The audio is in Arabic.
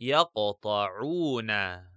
يقطعون.